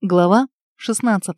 Глава 16.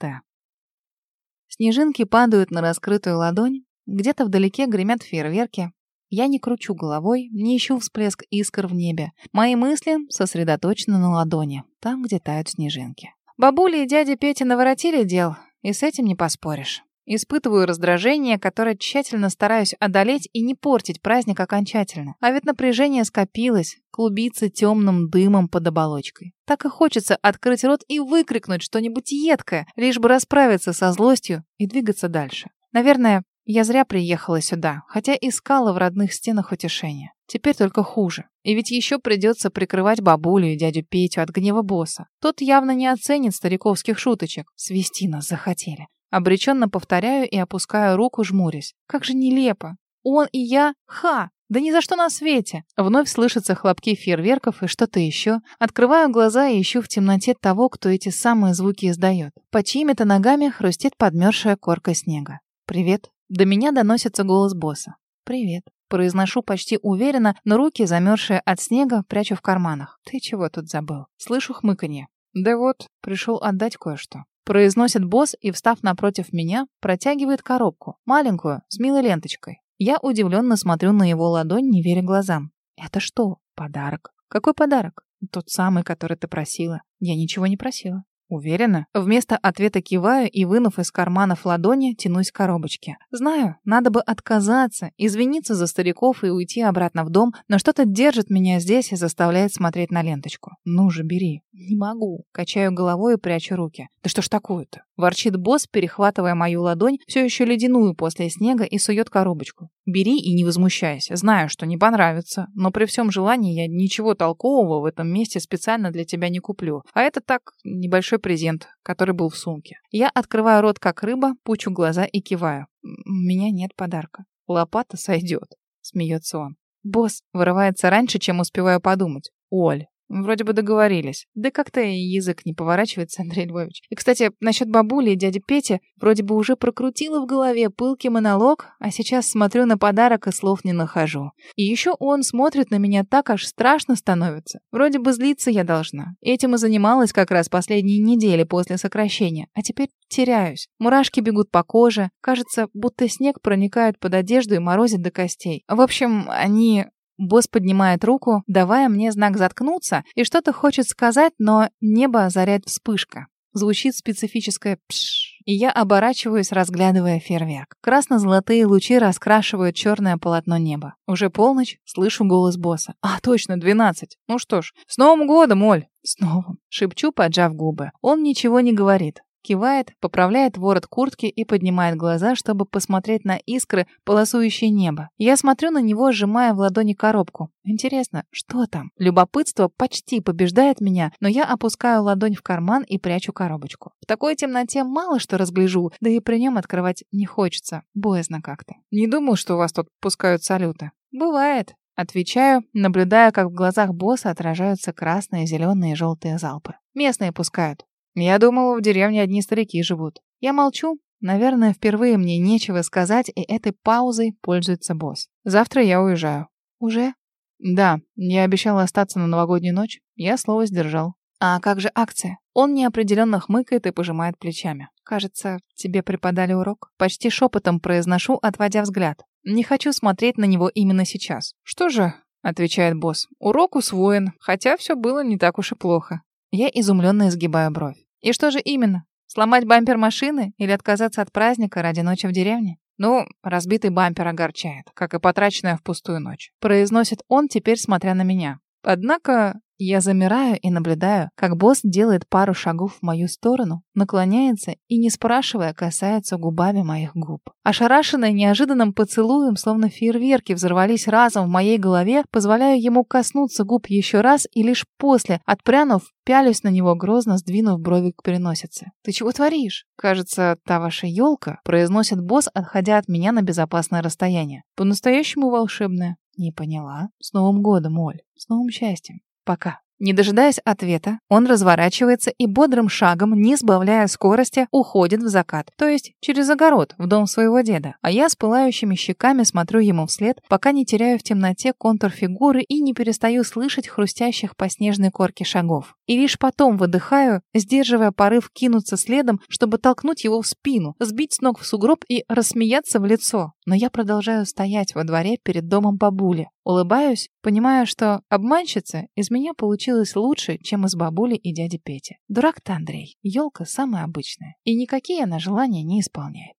Снежинки падают на раскрытую ладонь, где-то вдалеке гремят фейерверки. Я не кручу головой, не ищу всплеск искр в небе. Мои мысли сосредоточены на ладони, там, где тают снежинки. Бабуля и дядя Петя наворотили дел, и с этим не поспоришь. Испытываю раздражение, которое тщательно стараюсь одолеть и не портить праздник окончательно. А ведь напряжение скопилось, клубится темным дымом под оболочкой. Так и хочется открыть рот и выкрикнуть что-нибудь едкое, лишь бы расправиться со злостью и двигаться дальше. Наверное, я зря приехала сюда, хотя искала в родных стенах утешения. Теперь только хуже. И ведь еще придется прикрывать бабулю и дядю Петю от гнева босса. Тот явно не оценит стариковских шуточек. Свести нас захотели. Обреченно повторяю и опускаю руку, жмурясь. Как же нелепо. Он и я — ха! Да ни за что на свете. Вновь слышатся хлопки фейерверков и что-то еще. Открываю глаза и ищу в темноте того, кто эти самые звуки издает. По чьими-то ногами хрустит подмерзшая корка снега. «Привет». До меня доносится голос босса. «Привет». Произношу почти уверенно, но руки, замерзшие от снега, прячу в карманах. «Ты чего тут забыл?» Слышу хмыканье. «Да вот, пришел отдать кое-что». Произносит босс и, встав напротив меня, протягивает коробку, маленькую, с милой ленточкой. Я удивленно смотрю на его ладонь, не веря глазам. Это что? Подарок? Какой подарок? Тот самый, который ты просила. Я ничего не просила. Уверена? Вместо ответа киваю и, вынув из карманов ладони, тянусь к коробочке. Знаю, надо бы отказаться, извиниться за стариков и уйти обратно в дом, но что-то держит меня здесь и заставляет смотреть на ленточку. Ну же, бери. Не могу. Качаю головой и прячу руки. Да что ж такое-то? Ворчит босс, перехватывая мою ладонь, все еще ледяную после снега, и сует коробочку. Бери и не возмущайся. Знаю, что не понравится, но при всем желании я ничего толкового в этом месте специально для тебя не куплю. А это так, небольшой презент, который был в сумке. Я открываю рот как рыба, пучу глаза и киваю. У меня нет подарка. Лопата сойдет, смеется он. Босс вырывается раньше, чем успеваю подумать. Оль, Вроде бы договорились. Да как-то язык не поворачивается, Андрей Львович. И, кстати, насчет бабули и дяди Пети, вроде бы уже прокрутила в голове пылкий монолог, а сейчас смотрю на подарок и слов не нахожу. И еще он смотрит на меня так, аж страшно становится. Вроде бы злиться я должна. Этим и занималась как раз последние недели после сокращения. А теперь теряюсь. Мурашки бегут по коже. Кажется, будто снег проникает под одежду и морозит до костей. В общем, они Босс поднимает руку, давая мне знак заткнуться, и что-то хочет сказать, но небо озаряет вспышка. Звучит специфическое «пшш», и я оборачиваюсь, разглядывая фейерверк. Красно-золотые лучи раскрашивают черное полотно неба. Уже полночь, слышу голос босса. «А, точно, двенадцать. Ну что ж, с Новым годом, Оль!» «С новым!» — шепчу, поджав губы. Он ничего не говорит. Кивает, поправляет ворот куртки и поднимает глаза, чтобы посмотреть на искры, полосующие небо. Я смотрю на него, сжимая в ладони коробку. Интересно, что там? Любопытство почти побеждает меня, но я опускаю ладонь в карман и прячу коробочку. В такой темноте мало что разгляжу, да и при нем открывать не хочется. Боязно как-то. Не думал, что у вас тут пускают салюты. Бывает. Отвечаю, наблюдая, как в глазах босса отражаются красные, зеленые и желтые залпы. Местные пускают. Я думала, в деревне одни старики живут. Я молчу. Наверное, впервые мне нечего сказать, и этой паузой пользуется босс. Завтра я уезжаю. Уже? Да, я обещала остаться на новогоднюю ночь. Я слово сдержал. А как же акция? Он неопределенно хмыкает и пожимает плечами. Кажется, тебе преподали урок. Почти шепотом произношу, отводя взгляд. Не хочу смотреть на него именно сейчас. Что же, отвечает босс, урок усвоен, хотя все было не так уж и плохо. Я изумленно изгибаю бровь. И что же именно? Сломать бампер машины или отказаться от праздника ради ночи в деревне? Ну, разбитый бампер огорчает, как и потраченная впустую ночь. Произносит он, теперь смотря на меня. Однако я замираю и наблюдаю, как босс делает пару шагов в мою сторону, наклоняется и, не спрашивая, касается губами моих губ. Ошарашенная неожиданным поцелуем, словно фейерверки взорвались разом в моей голове, позволяю ему коснуться губ еще раз и лишь после, отпрянув, пялюсь на него, грозно сдвинув брови к переносице. «Ты чего творишь?» «Кажется, та ваша елка», — произносит босс, отходя от меня на безопасное расстояние. «По-настоящему волшебная». «Не поняла. С Новым годом, Оль. С новым счастьем». Пока. Не дожидаясь ответа, он разворачивается и бодрым шагом, не сбавляя скорости, уходит в закат, то есть через огород, в дом своего деда. А я с пылающими щеками смотрю ему вслед, пока не теряю в темноте контур фигуры и не перестаю слышать хрустящих по снежной корке шагов. И лишь потом выдыхаю, сдерживая порыв кинуться следом, чтобы толкнуть его в спину, сбить с ног в сугроб и рассмеяться в лицо. Но я продолжаю стоять во дворе перед домом бабули. Улыбаюсь, понимая, что обманщица из меня получилась лучше, чем из бабули и дяди Пети. Дурак-то Андрей. Елка самая обычная. И никакие она желания не исполняет.